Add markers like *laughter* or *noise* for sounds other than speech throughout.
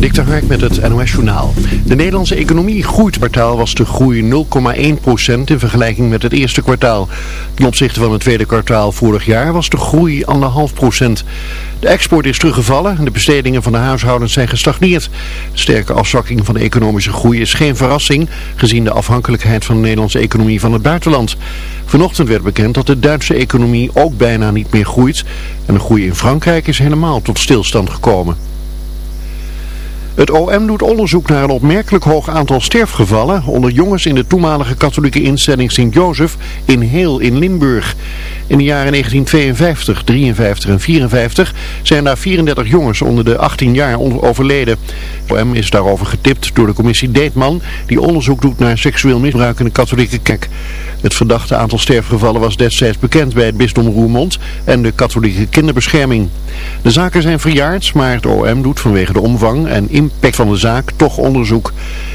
Dik met het NOS Journaal. De Nederlandse economie groeit. kwartaal was de groei 0,1% in vergelijking met het eerste kwartaal. Ten opzichte van het tweede kwartaal vorig jaar was de groei 1,5%. De export is teruggevallen en de bestedingen van de huishoudens zijn gestagneerd. Sterke afzwakking van de economische groei is geen verrassing, gezien de afhankelijkheid van de Nederlandse economie van het buitenland. Vanochtend werd bekend dat de Duitse economie ook bijna niet meer groeit en de groei in Frankrijk is helemaal tot stilstand gekomen. Het OM doet onderzoek naar een opmerkelijk hoog aantal sterfgevallen onder jongens in de toenmalige katholieke instelling Sint-Jozef in Heel in Limburg. In de jaren 1952, 53 en 54 zijn daar 34 jongens onder de 18 jaar overleden. Het OM is daarover getipt door de commissie Deetman die onderzoek doet naar seksueel misbruik in de katholieke kerk. Het verdachte aantal sterfgevallen was destijds bekend bij het bisdom Roermond en de katholieke kinderbescherming. De zaken zijn verjaard, maar het OM doet vanwege de omvang en impact van de zaak toch onderzoek.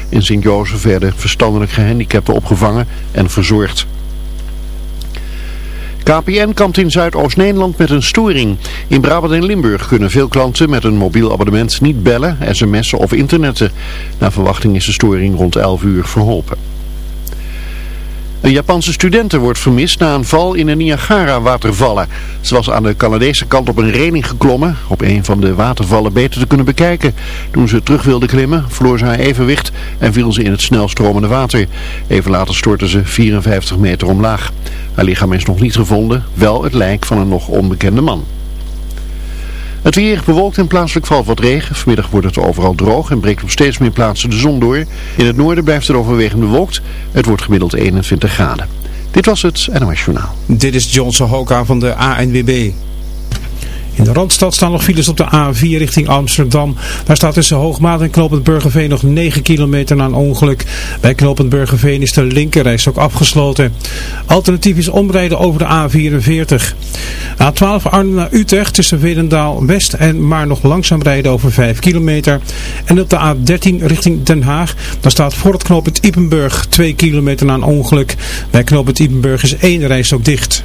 In Sint-Jozef werden verstandelijk gehandicapten opgevangen en verzorgd. KPN kampt in Zuidoost-Nederland met een storing. In Brabant en Limburg kunnen veel klanten met een mobiel abonnement niet bellen, sms'en of internetten. Naar verwachting is de storing rond 11 uur verholpen. Een Japanse studente wordt vermist na een val in de Niagara-watervallen. Ze was aan de Canadese kant op een reling geklommen, op een van de watervallen beter te kunnen bekijken. Toen ze terug wilde klimmen, verloor ze haar evenwicht en viel ze in het snelstromende water. Even later stortte ze 54 meter omlaag. Haar lichaam is nog niet gevonden, wel het lijk van een nog onbekende man. Het weer bewolkt en plaatselijk valt wat regen. Vanmiddag wordt het overal droog en breekt op steeds meer plaatsen de zon door. In het noorden blijft het overwegend bewolkt. Het wordt gemiddeld 21 graden. Dit was het NOS Journaal. Dit is Johnson Hoka van de ANWB. In de Randstad staan nog files op de A4 richting Amsterdam. Daar staat tussen Hoogmaat en Knopend Burgerveen nog 9 kilometer na een ongeluk. Bij Knopend Burgerveen is de linkerreis ook afgesloten. Alternatief is omrijden over de A44. A12 Arnhem naar Utrecht tussen Verendaal West en maar nog langzaam rijden over 5 kilometer. En op de A13 richting Den Haag. Daar staat voor het knooppunt Ipenburg 2 kilometer na een ongeluk. Bij knooppunt Ipenburg is één reis ook dicht.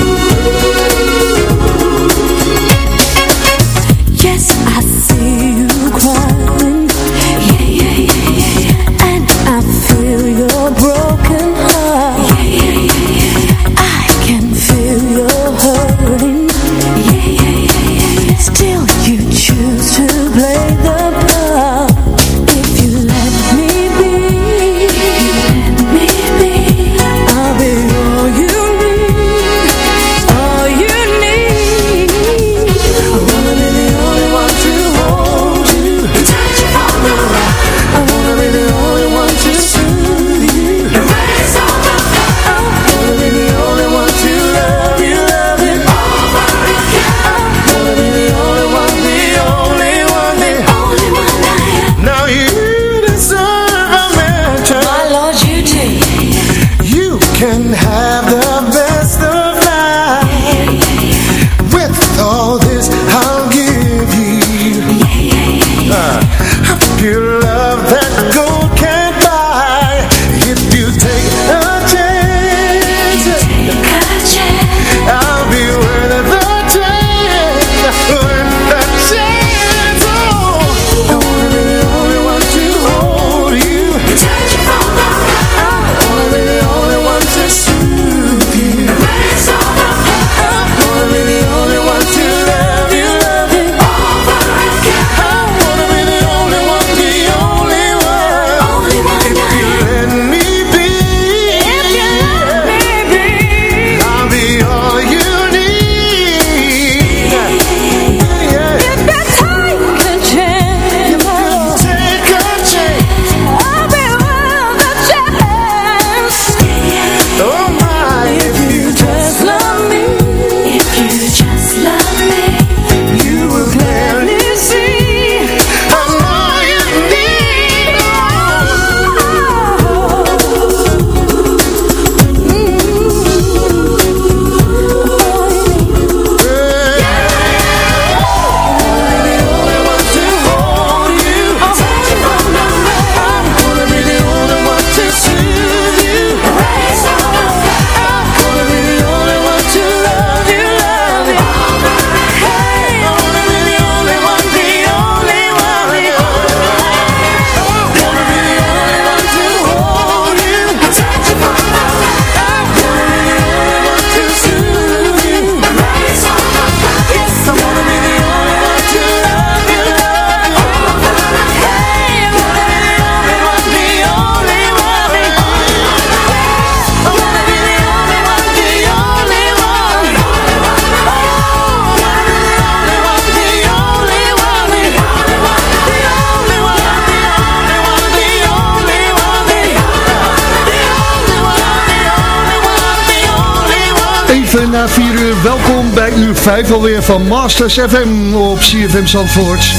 Bij uur 5 alweer van Masters FM op CFM Zandvoort.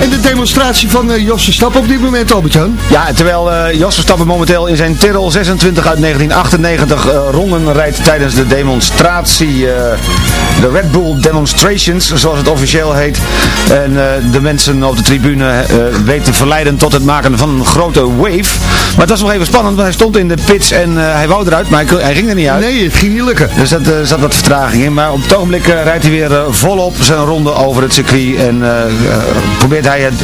En de demonstratie van uh, Jos Verstappen op dit moment, Albert-Jan. Ja, terwijl uh, Jos Verstappen momenteel in zijn Tyrrell 26 uit 1998 uh, ronden rijdt tijdens de demonstratie, de Red Bull Demonstrations, zoals het officieel heet. En de mensen op de tribune weten verleiden tot het maken van een grote wave. Maar het was nog even spannend, want hij stond in de pits en hij wou eruit, maar hij, hij, ging er niet uit. Nee, het ging niet lukken. Dus dat zat wat vertraging in. Maar op het ogenblik rijdt hij weer volop zijn ronde over het circuit en probeert hij het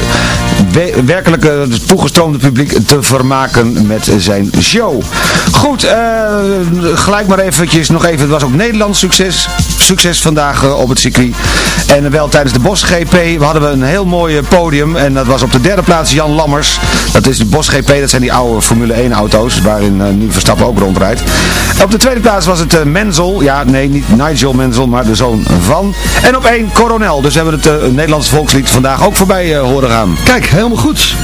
werkelijke toegestroomde publiek te vermaken met zijn show. Goed, gelijk maar eventjes nog even, het was ook Nederlands succes, succes vandaag uh, op het circuit. En wel tijdens de Bos GP hadden we een heel mooi podium en dat was op de derde plaats Jan Lammers. Dat is de Bos GP, dat zijn die oude Formule 1 auto's waarin nu Verstappen ook rondrijdt. Op de tweede plaats was het Menzel, ja nee niet Nigel Menzel, maar de zoon van. En op één Coronel, dus hebben we het Nederlandse volkslied vandaag ook voorbij horen gaan. Kijk, helemaal goed.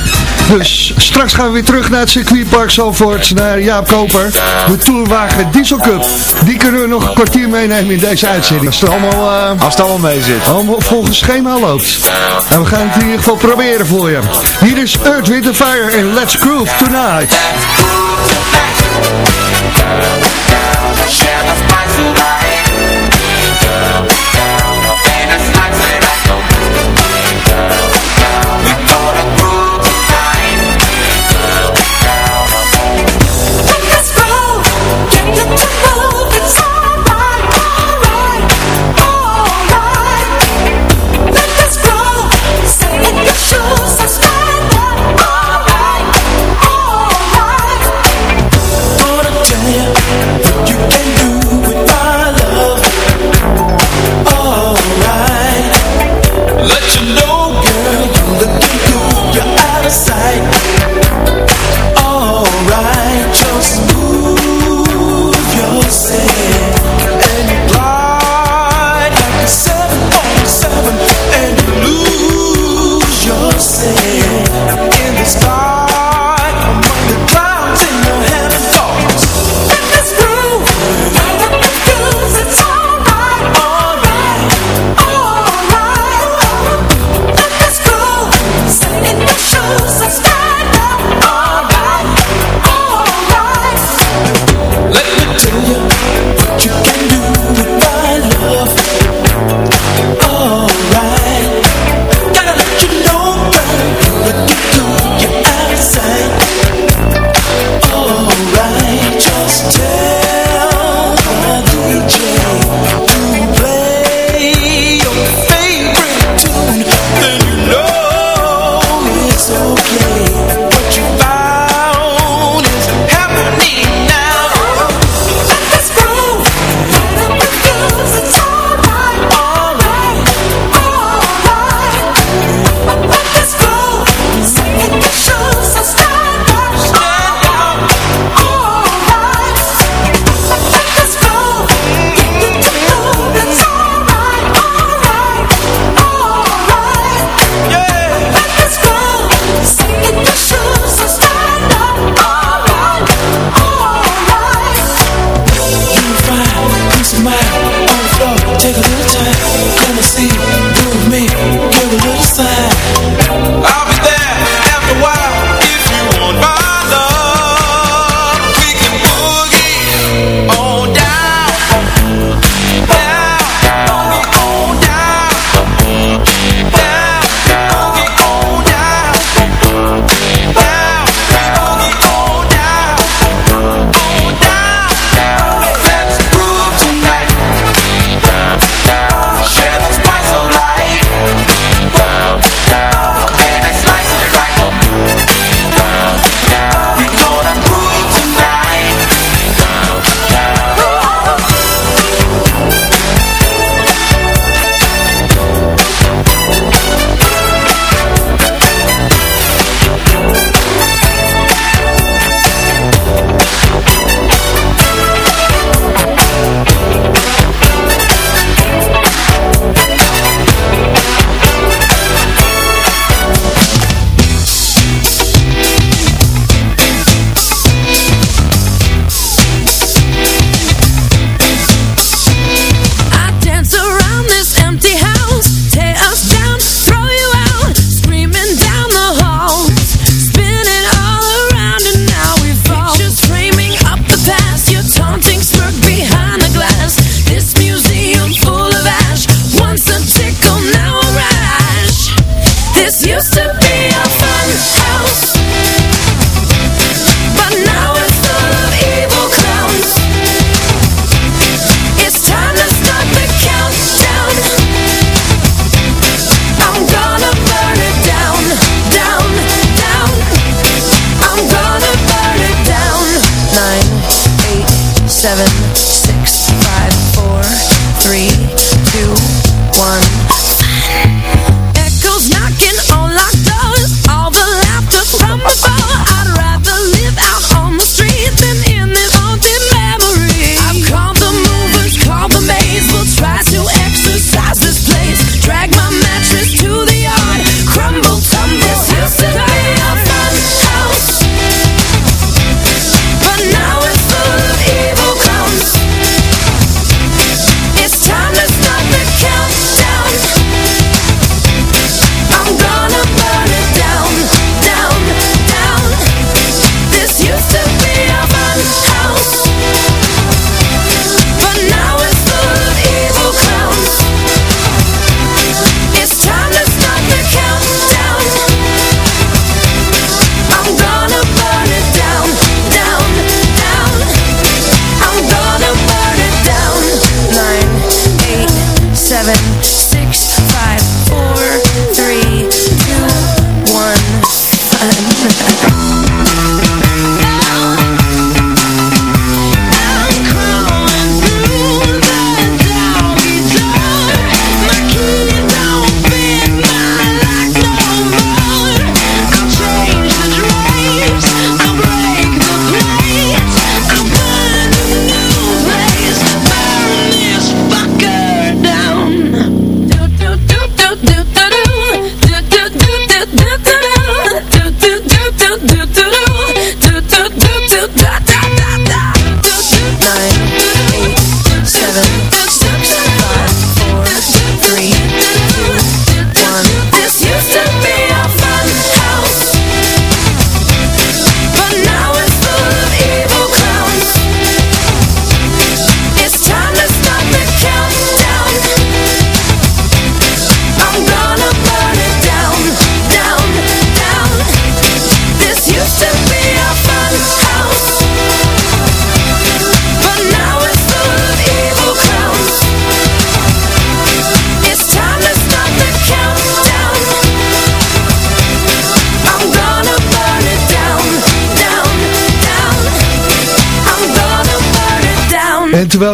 Dus straks gaan we weer terug naar het circuitpark Zalvoort, naar Jaap Koper. De Tourwagen Diesel Cup. Die kunnen we nog een kwartier meenemen in deze uitzending. Als het allemaal, uh, Als het allemaal mee zit. Allemaal volgens schema loopt. En we gaan het in ieder geval proberen voor je. Hier is Earth, Wind Fire en Let's Groove Tonight.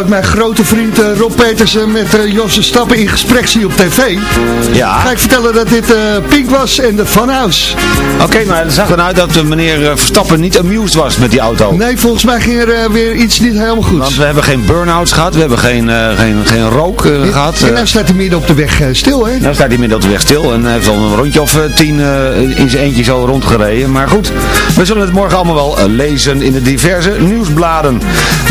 Ik mijn grote vriend eh, Rob Petersen met uh, Josse Stappen in gesprek zie op tv, Ja. ga ik vertellen dat dit eh, Pink was en de Funhouse. Oké, maar het zag eruit dat de meneer eh, Verstappen niet amused was met die auto. Nee, volgens mij ging er eh, weer iets niet helemaal goed. Want we hebben geen burn-outs gehad, we hebben geen, eh, geen, geen rook eh, gehad. en eh. nou staat hij midden op de weg eh, stil, hè? Nou staat hij midden op de weg stil en heeft al een rondje of eh, tien eh, in zijn eentje zo rondgereden. Maar goed, we zullen het morgen allemaal wel eh, lezen in de diverse nieuwsbladen.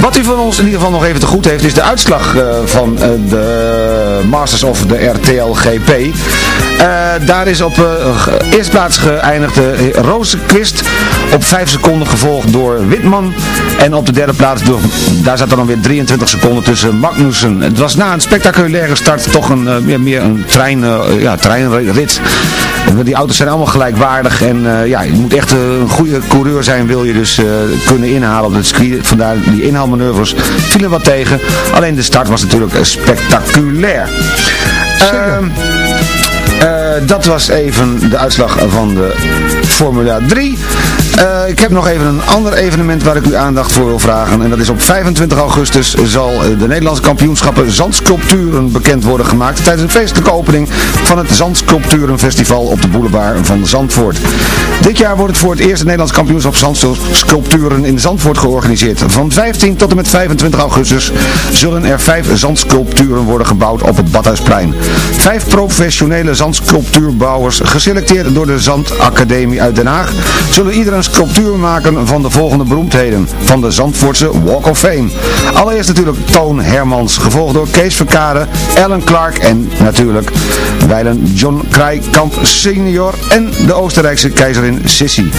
Wat u van ons in ieder geval nog even te goed heeft is de uitslag eh, van eh, de Masters of de RTL GP. Eh, daar is op eh, eerste plaats geëindigd de Rozenquist op 5 seconden gevolgd door Witman. En op de derde plaats, door, daar zat er dan weer 23 seconden tussen Magnussen. Het was na een spectaculaire start toch een, eh, meer, meer een trein, ja, treinrit. Die auto's zijn allemaal gelijkwaardig en ja, je moet echt een goede coureur zijn wil je dus kunnen inhalen op het circuit. Vandaar die inhaalmanoeuvres vielen wat tegen. Alleen de start was natuurlijk spectaculair. Ehm, eh, dat was even de uitslag van de Formula 3. Eh, ik heb nog even een ander evenement waar ik uw aandacht voor wil vragen. En dat is op 25 augustus zal eh, de Nederlandse kampioenschappen Zandsculpturen bekend worden gemaakt. Tijdens een feestelijke opening van het Zandsculpturenfestival op de boulevard van Zandvoort. Dit jaar wordt het voor het eerst het Nederlands kampioenschap Zandsculpturen in Zandvoort georganiseerd. Van 15 tot en met 25 augustus zullen er vijf zandsculpturen worden gebouwd op het Badhuisplein. Vijf professionele zandsculptuurbouwers, geselecteerd door de Zandacademie uit Den Haag, zullen ieder een sculptuur maken van de volgende beroemdheden van de Zandvoortse Walk of Fame. Allereerst natuurlijk Toon Hermans, gevolgd door Kees Verkade, Ellen Clark en natuurlijk wijlen John Krijkamp senior en de Oostenrijkse keizerin Sissy.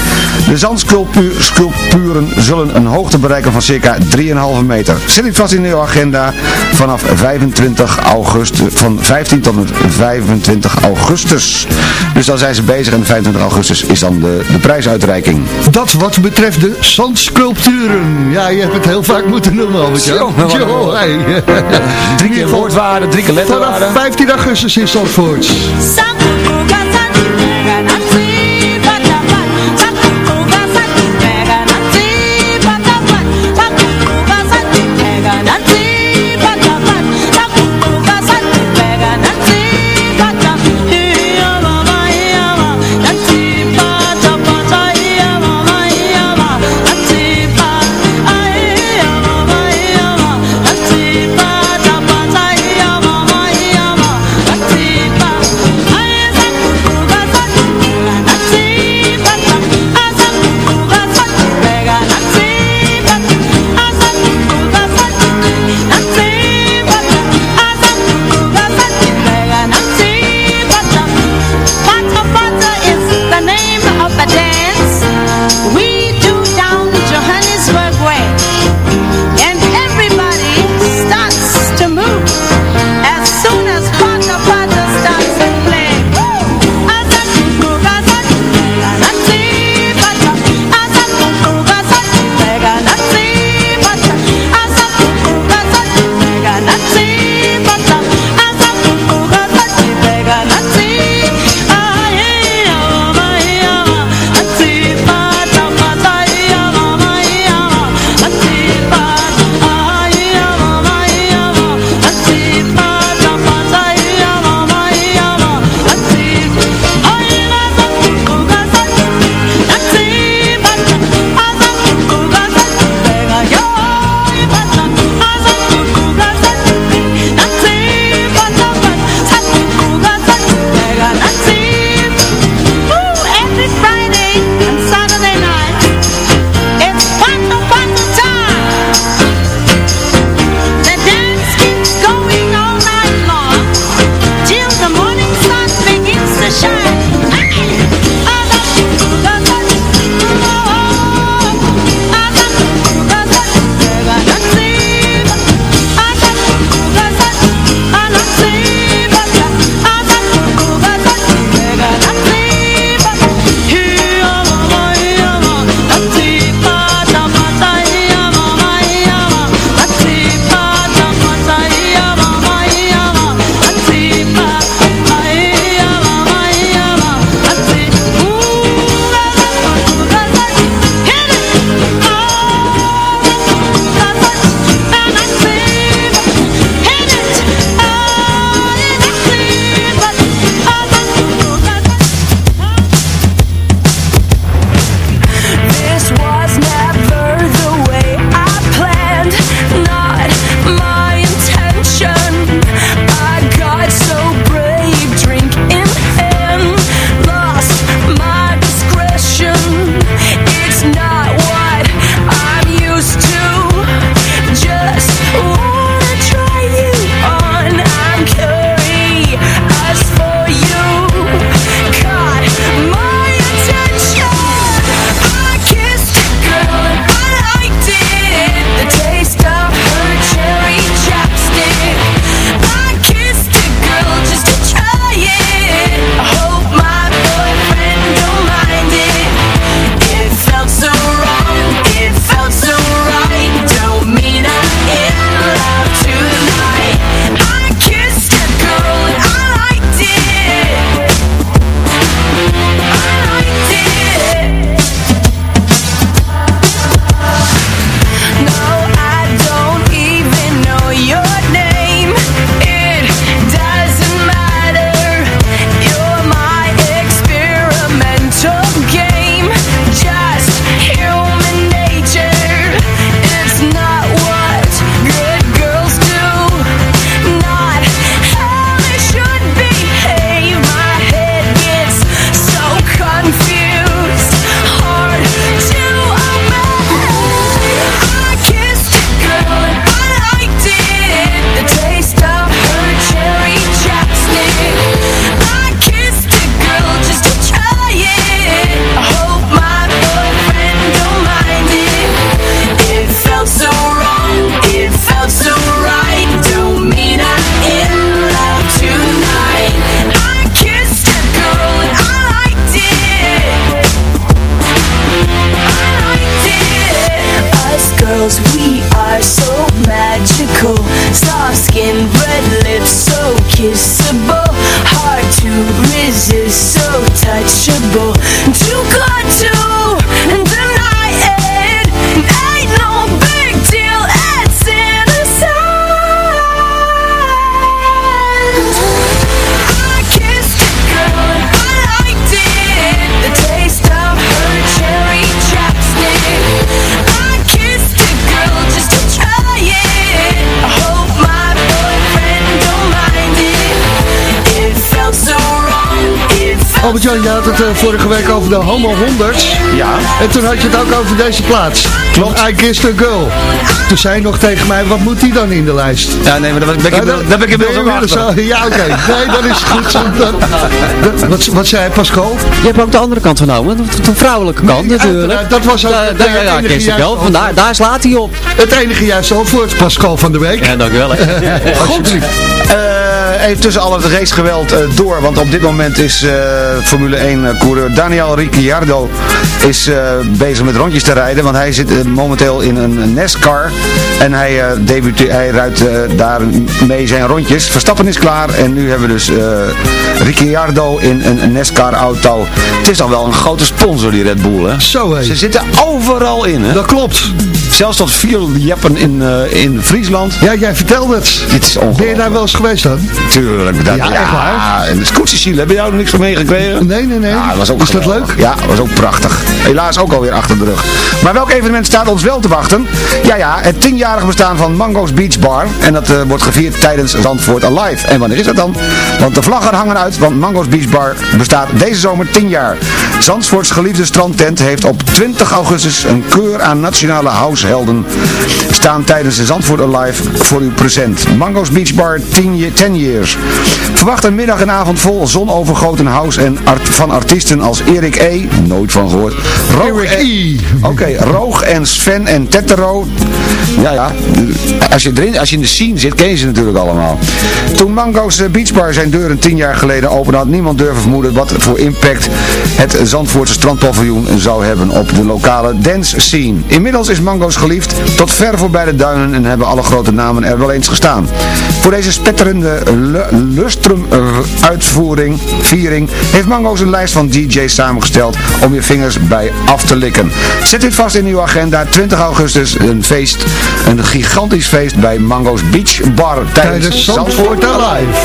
De zandsculpturen zullen een hoogte bereiken van circa 3,5 meter. Zet dit vast in uw agenda vanaf 25 augustus, van 15 tot en met 25 augustus. Dus dan zijn ze bezig en 25 augustus is dan de, de prijsuitreiking. Dat wat betreft de zandsculpturen. Ja, je hebt het heel vaak moeten noemen, Albert. Jan. Jo, hey. *laughs* Drie keer woordwaarde, drie keer letterwaarde. Vanaf 15 augustus in Zandvoort. Albert-Jan, je had het eh, vorige week over de Homo 100. Ja. En toen had je het ook over deze plaats. Klopt. I Kissed a Girl. Toen zei je nog tegen mij, wat moet die dan in de lijst? Ja, nee, maar daar ben ik, inmiddels- daar ben ik inmiddels ook Ja, oké. Nee, dat is goed. Dat- dat- wat, wat zei Pascal? Je hebt ook de andere kant genomen, de, de vrouwelijke kant Nee, natuurlijk. dat was ook Ja, het, ja, ja, juiste Bel, vandaar, daar slaat hij op. Het enige juiste antwoord, Pascal van de Week. Ja, dankjewel. hè. *laughs* Goed. Even tussen al het racegeweld eh, door, want op dit moment is eh, Formule 1 eh, coureur Daniel Ricciardo is, bezig met rondjes te rijden, want hij zit momenteel in een NASCAR en hij, debuteert, hij rijdt daar mee zijn rondjes. Verstappen is klaar en nu hebben we dus Ricciardo in een NASCAR auto. Het is al wel een grote sponsor die Red Bull hè. Zo hé. Ze zitten overal in hè. Dat klopt. Zelfs tot vier jeppen in, eh, in Friesland. Ja, jij vertelde het. Dit is ongelooflijk. Ben je daar wel eens geweest dan? Tuurlijk. Dat, Ja, echt waar? En de Scootsie heb je daar nog niks van meegekregen? Nee, nee, nee. Ja, dat was ook is dat geweldig. leuk? Ja, dat was ook prachtig. Helaas ook alweer achter de rug. Maar welk evenement staat ons wel te wachten? Ja, ja, het tienjarig bestaan van Mango's Beach Bar. En dat eh, wordt gevierd tijdens Zandvoort Alive. En wanneer is dat dan? Want de vlaggen hangen uit, want Mango's Beach Bar bestaat deze zomer 10 jaar. Zandvoorts geliefde strandtent heeft op 20 augustus een keur aan nationale househelden staan tijdens de Zandvoort Alive voor u present. Mango's Beach Bar 10, ye- 10 years. Verwacht een middag en avond vol zonovergoten house en art van artiesten als Erik E. Nooit van gehoord. Roog Erik en- E. Oké, Roog en Sven en Tetero. Ja, ja. Als je, erin, als je in de scene zit, ken je ze natuurlijk allemaal. Toen Mango's eh, Beach Bar zijn deuren tien jaar geleden opende, had niemand durven vermoeden wat voor impact het Zandvoortse strandpaviljoen zou hebben op de lokale dance scene. Inmiddels is Mango's geliefd tot ver voorbij de duinen en hebben alle grote namen er wel eens gestaan. Voor deze spetterende lu- lustrum eh, uitvoering, viering, heeft Mango's een lijst van DJ's samengesteld om je vingers bij af te likken. Zet dit vast in uw agenda. 20 augustus een feest, een gigantisch feest bij Mango's Beach Bar tijdens, Tijdens Zandvoort Alive.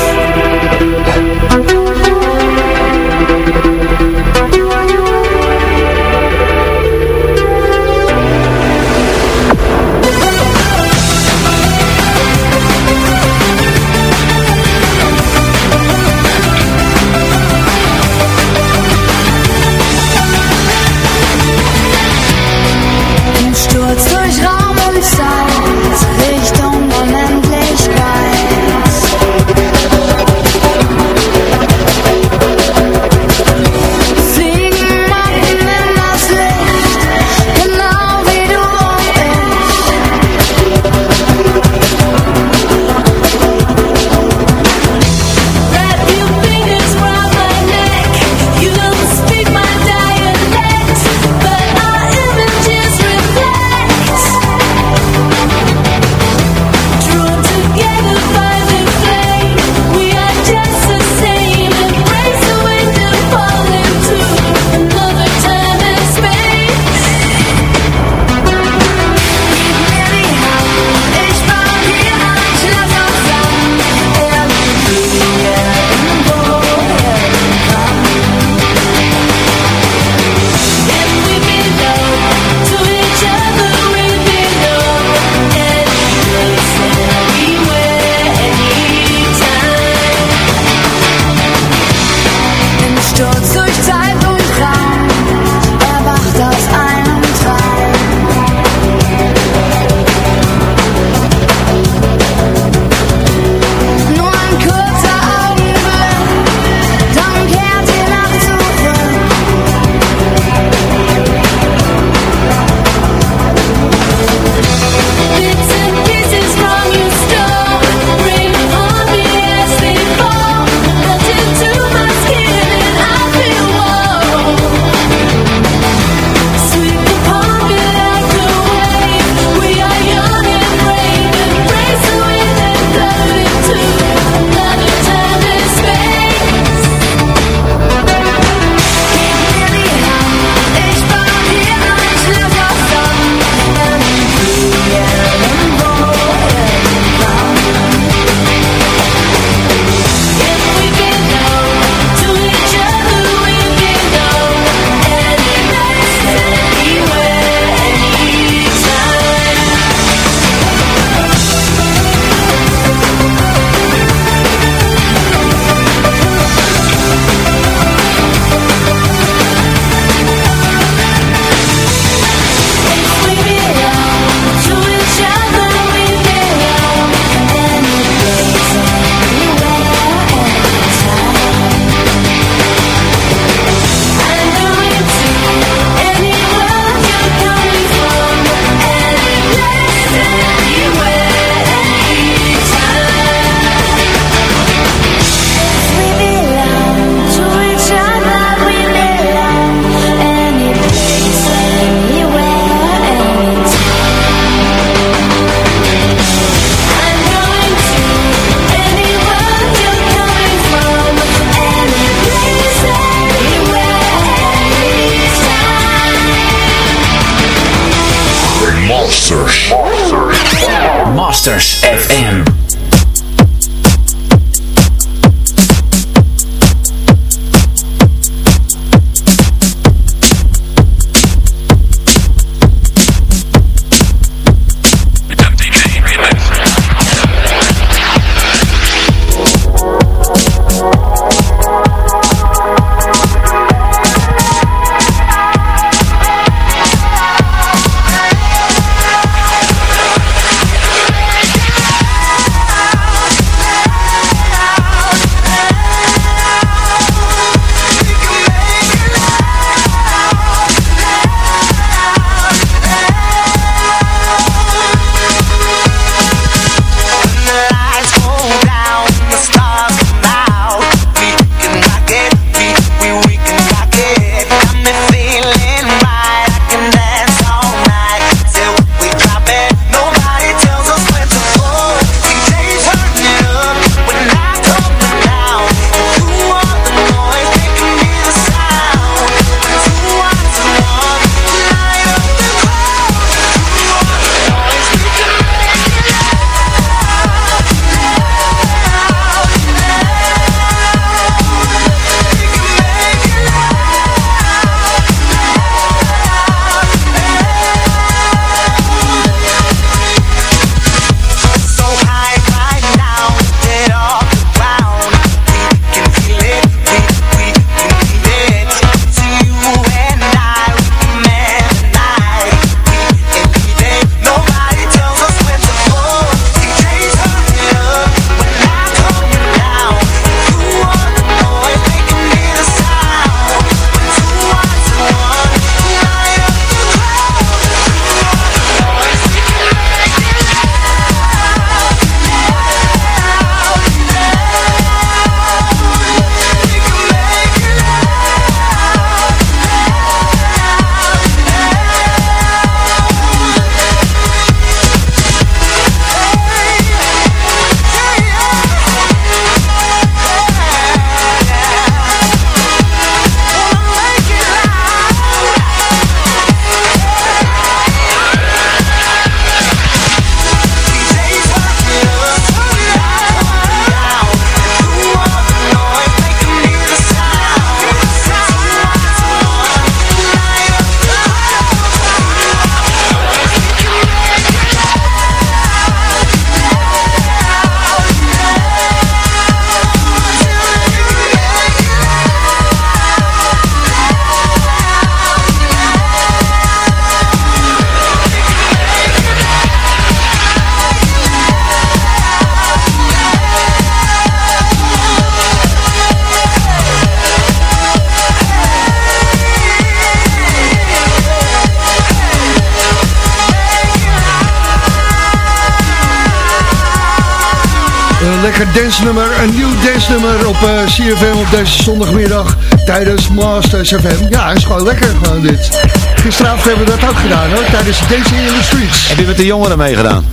Lekker dansnummer, een nieuw dansnummer op uh, CFM op deze zondagmiddag tijdens Masters FM. Ja, is gewoon lekker gewoon dit. Gisteravond hebben we dat ook gedaan hoor, tijdens Dancing in the Streets. Heb je met de jongeren meegedaan?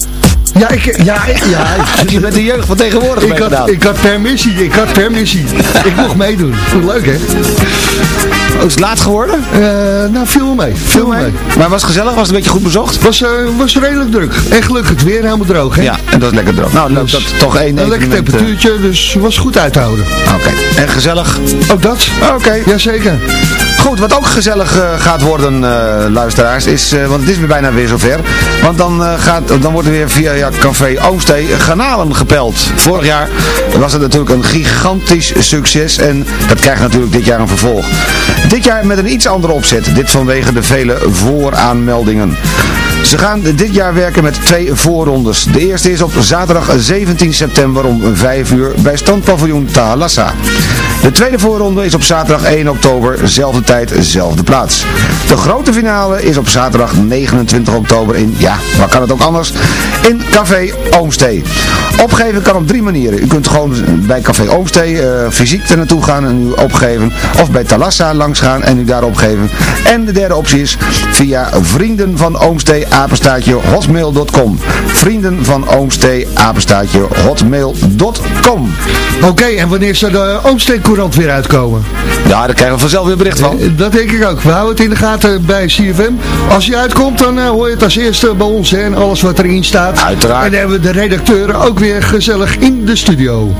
Ja, ik, ja, ja. Heb *laughs* je met de jeugd van tegenwoordig ik had, ik had permissie, ik had permissie. ik mocht meedoen. Leuk hè? Oh, is het laat geworden? Uh, nou, viel mee. Viel mee. mee. Maar was het gezellig? Was het een beetje goed bezocht? Was, uh, was redelijk druk. En gelukkig het weer helemaal droog, hè? Ja, en dat is lekker droog. Nou, dus, dat toch één Een lekker temperatuurtje, dus was goed uit te houden. Oké. Okay. En gezellig? Ook dat. Oké. Okay. Jazeker. Goed, wat ook gezellig uh, gaat worden, uh, luisteraars, is, uh, want het is weer bijna weer zover. Want dan, gaat, dan wordt er weer via ja, Café Oomstee garnalen gepeld. Vorig jaar was het natuurlijk een gigantisch succes en dat krijgt natuurlijk dit jaar een vervolg. Dit jaar met een iets andere opzet, dit vanwege de vele vooraanmeldingen. Ze gaan dit jaar werken met twee voorrondes. De eerste is op zaterdag 17 september om 5 uur bij standpaviljoen Thalassa. De tweede voorronde is op zaterdag 1 oktober, zelfde tijd, zelfde plaats. De grote finale is op zaterdag 29 oktober in, ja, waar kan het ook anders, in Café Oomstee. Opgeven kan op drie manieren. U kunt gewoon bij Café Oomstee uh, fysiek er naartoe gaan en u opgeven. Of bij Thalassa langs gaan en u daar opgeven. En de derde optie is via vrienden van Oomstee apenstaatje hotmail.com. Vrienden van Oomstee apenstaatje hotmail.com. Oké, en wanneer zou de Oomstee Courant weer uitkomen? Ja, daar krijgen we vanzelf weer bericht van. Eh, dat denk ik ook. We houden het in de gaten bij CFM. Als je uitkomt, dan eh, hoor je het als eerste bij ons hè, en alles wat erin staat. Uiteraard. En dan hebben we de redacteur ook weer gezellig in de studio.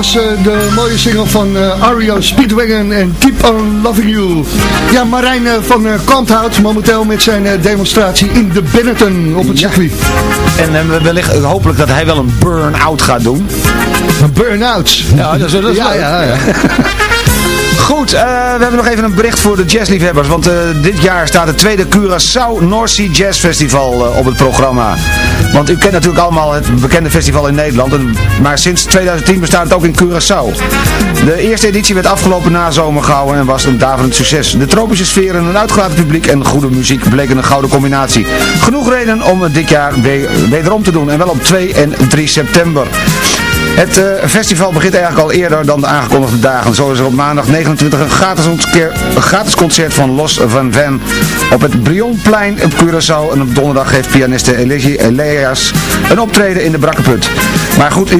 Was eh, de mooie single van eh Ario Speedwagon en Keep On Loving You. Ja, Marijn eh, van uh, Kanthout momenteel met zijn demonstratie in de Benetton op het circuit. En wellicht hopelijk dat hij wel een burn-out gaat doen. Een burn-out. Ja, dat is, dat is ja, ja, ja. *laughs* Goed, eh, we hebben nog even een bericht voor de jazzliefhebbers. Want eh, dit jaar staat het tweede Curaçao North Sea Jazz Festival eh, op het programma. Want u kent natuurlijk allemaal het bekende festival in Nederland. maar sinds 2010 bestaat het ook in Curaçao. De eerste editie werd afgelopen nazomer gehouden en was een daverend succes. De tropische sfeer en een uitgelaten publiek en goede muziek bleken een gouden combinatie. Genoeg reden om het dit jaar we- wederom te doen. En wel op 2 en 3 september. Het eh, festival begint eigenlijk al eerder dan de aangekondigde dagen. Zo is er op maandag 29 een gratis, gratis concert van Los Van Van op het Brionplein op Curaçao. En op donderdag geeft pianiste Eligi Elias een optreden in de Brakkeput. Maar goed,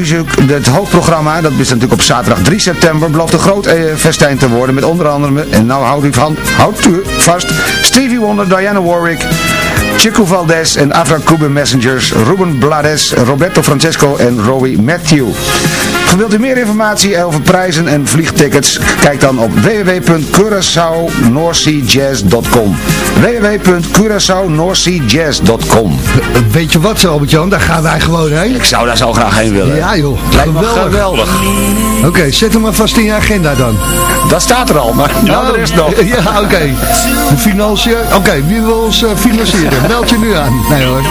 het hoofdprogramma, dat is natuurlijk op zaterdag 3 september, belooft een groot eh, festijn te worden. Met onder andere, en nou houdt u, van, houdt u vast, Stevie Wonder, Diana Warwick... Chico Valdez en Afra Cuban Messengers, Ruben Blades, Roberto Francesco en Rowie Matthew. Wilt u meer informatie over prijzen en vliegtickets? Kijk dan op www.curaçaonorthseajazz.com www.curaçaonorthseajazz.com Weet je wat, Albert-Jan? Daar gaan wij gewoon heen. Ik zou daar zo graag heen willen. Ja joh, Lijkt me geweldig. geweldig. Oké, zet hem maar vast in je agenda dan. Dat staat er al, maar nou de rest nog. Ja, oké. De *laughs* financiën. Oké, wie wil ons eh, financieren? Meld je nu aan. Nee hoor.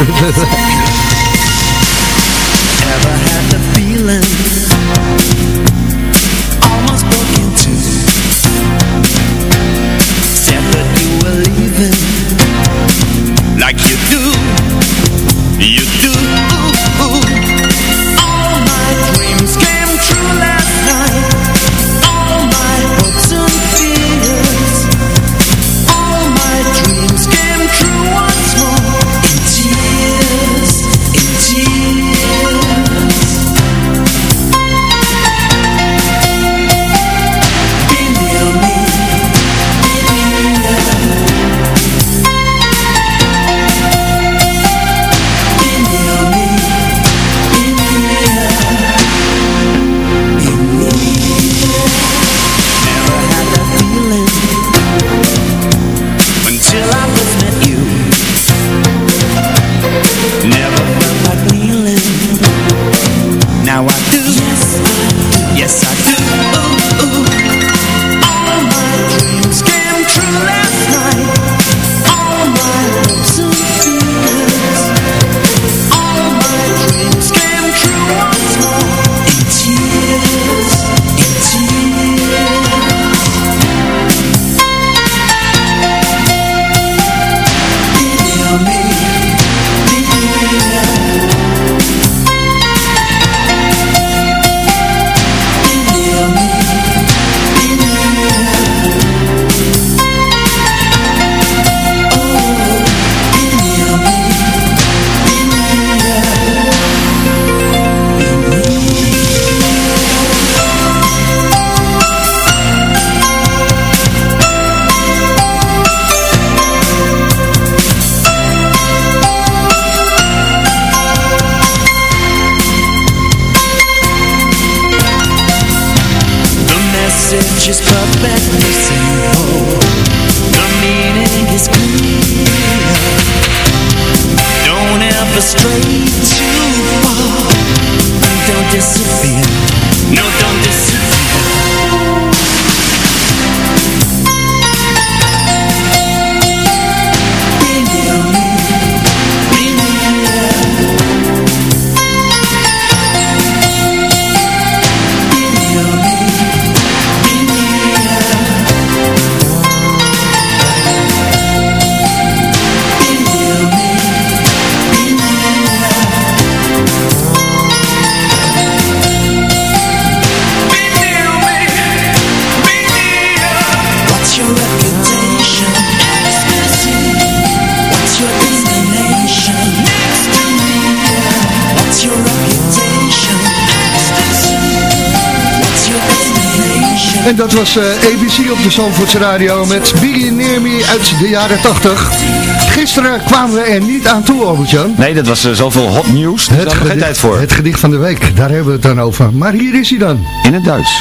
Dat was eh, ABC op de Zandvoortse Radio met Biggie Near Me uit de jaren 80. gisteren kwamen we er niet aan toe, Albert-Jan. Nee, dat was eh, zoveel hot nieuws. Daar hebben we geen tijd voor. Het gedicht van de week, daar hebben we het dan over. Maar hier is hij dan. In het Duits.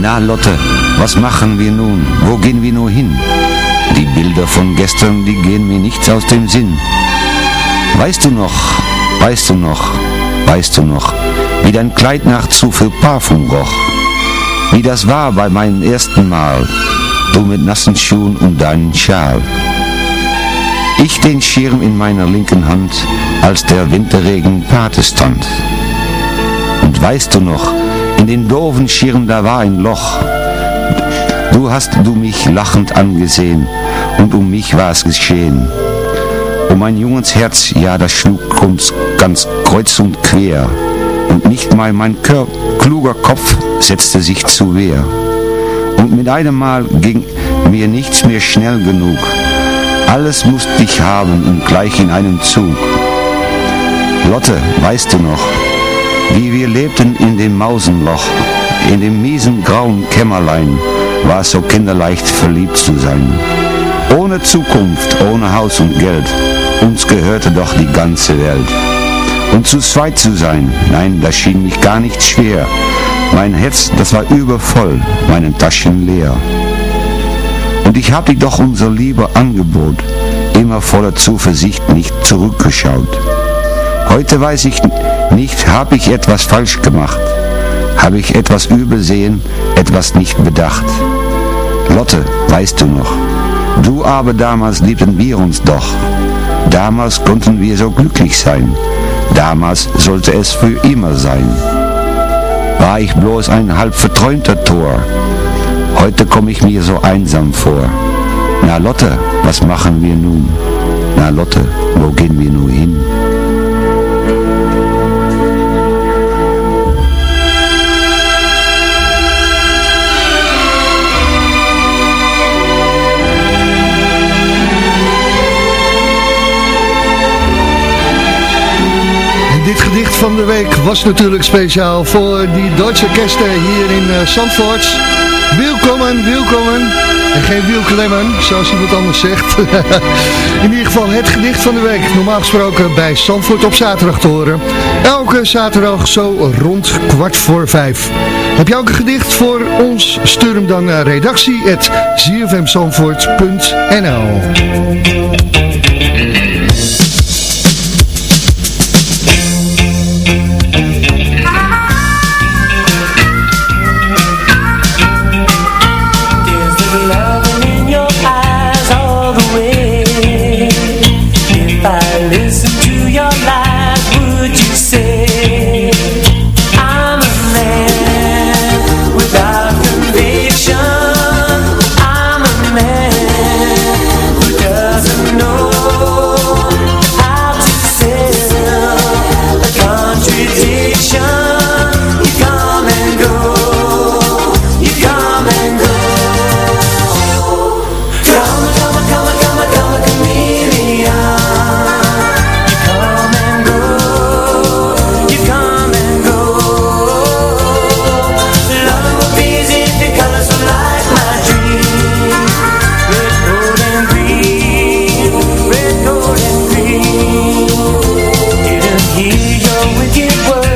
Na Lotte, was machen wir nun? Wo gehen wir nur hin? Die Bilder von gestern, die gehen mir nichts aus dem Sinn. Weißt du noch, weißt du noch, weißt du noch, wie dein Kleid nach zu viel Parfum roch? Wie das war bei meinem ersten Mal, du mit nassen Schuhen und deinen Schal. Ich den Schirm in meiner linken Hand, als der Winterregen Pate stand. Und weißt du noch, in den doofen Schirm da war ein Loch. Du hast du mich lachend angesehen und um mich war es geschehen. Um mein junges Herz, ja, das schlug uns ganz kreuz und quer. Und nicht mal mein Kör kluger Kopf setzte sich zu Wehr. Und mit einem Mal ging mir nichts mehr schnell genug. Alles musste ich haben und gleich in einem Zug. Lotte, weißt du noch, wie wir lebten in dem Mausenloch, in dem miesen grauen Kämmerlein, war es so kinderleicht verliebt zu sein. Ohne Zukunft, ohne Haus und Geld, uns gehörte doch die ganze Welt. Und zu zweit zu sein, nein, das schien mich gar nicht schwer. Mein Herz, das war übervoll, meine Taschen leer. Und ich hab dir doch unser lieber Angebot, immer voller Zuversicht nicht zurückgeschaut. Heute weiß ich nicht, hab ich etwas falsch gemacht, habe ich etwas übersehen, etwas nicht bedacht. Lotte, weißt du noch, du aber damals liebten wir uns doch. Damals konnten wir so glücklich sein. Damals sollte es für immer sein. War ich bloß ein halb verträumter Tor. Heute komme ich mir so einsam vor. Na Lotte, was machen wir nun? Na Lotte, wo gehen wir nun hin? Dit gedicht van de week was natuurlijk speciaal voor die Duitse kersten hier in uh, Zandvoort. Welkom, welkom. En geen wielklemmen, zoals iemand anders zegt. *laughs* in ieder geval het gedicht van de week. Normaal gesproken bij Zandvoort op zaterdag te horen. Elke zaterdag zo rond kwart voor vijf. Heb je ook een gedicht voor ons? Stuur hem dan naar There's it work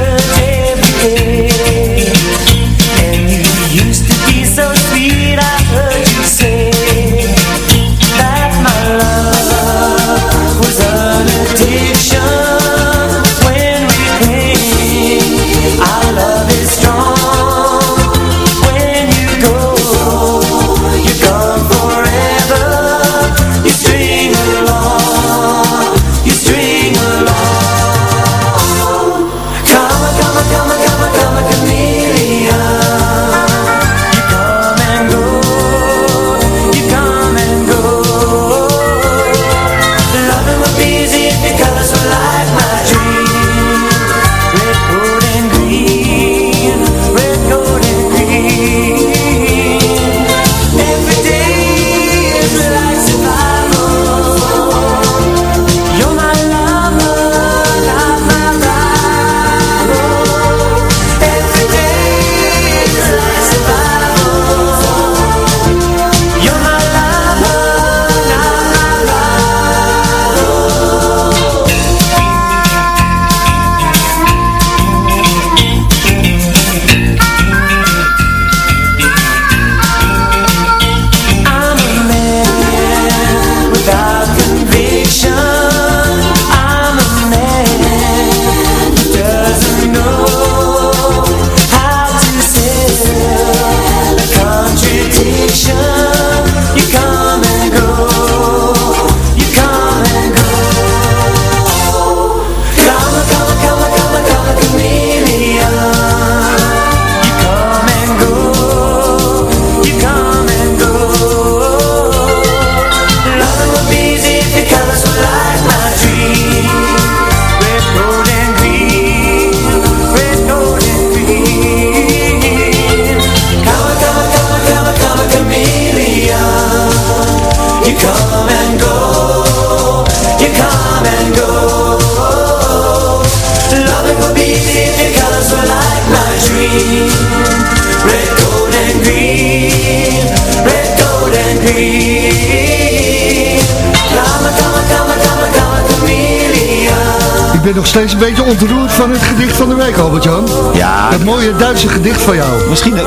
steeds een beetje ontroerd van het gedicht van de week, Albert-Jan. Ja. Het mooie Duitse gedicht van jou. Misschien, eh,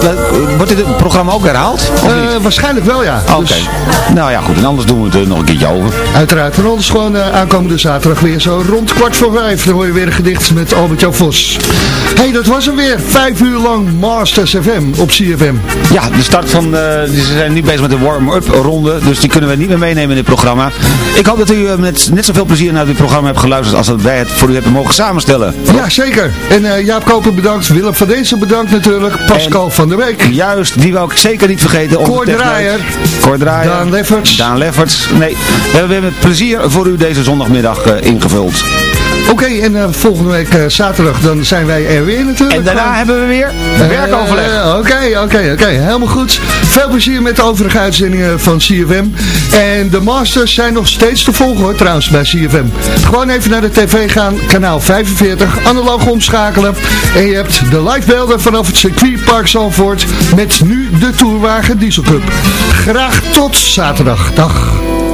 wordt dit programma ook herhaald? Eh, waarschijnlijk wel, ja. Oké. Dus Nou ja, goed. En anders doen we het er nog een keertje over. uiteraard. En anders gewoon eh, aankomende zaterdag weer zo rond kwart voor vijf. Dan hoor je weer een gedicht met Albert-Jan Vos. hey, dat was hem weer. Vijf uur lang Masters FM op CFM. Ja, de start van, eh, ze zijn nu bezig met de warm-up ronde, dus die kunnen we niet meer meenemen in dit programma. Ik hoop dat u eh, met net zoveel plezier naar dit programma hebt geluisterd als dat wij het voor u hebben mogen samenstellen. Ja, zeker. En eh, Jaap Koper bedankt. Willem van Dezen bedankt natuurlijk. Pascal van der Week. Juist, die wou ik zeker niet vergeten. Cor. Draaier. Cor Draaier. Daan Lefferts. Daan Lefferts. Nee, we hebben weer met plezier voor u deze zondagmiddag eh, ingevuld. Oké, en eh, volgende week eh, zaterdag dan zijn wij er weer natuurlijk. En daarna hebben we weer Eh, werkoverleg. Oké, oké, oké. Helemaal goed. Veel plezier met de overige uitzendingen van CFM. En de Masters zijn nog steeds te volgen hoor, trouwens, bij CFM. Gewoon even naar de tv gaan, kanaal 45, analoog omschakelen. En je hebt de livebeelden vanaf het circuitpark Zandvoort met nu de Tourwagen Diesel Cup. Graag tot zaterdag. Dag.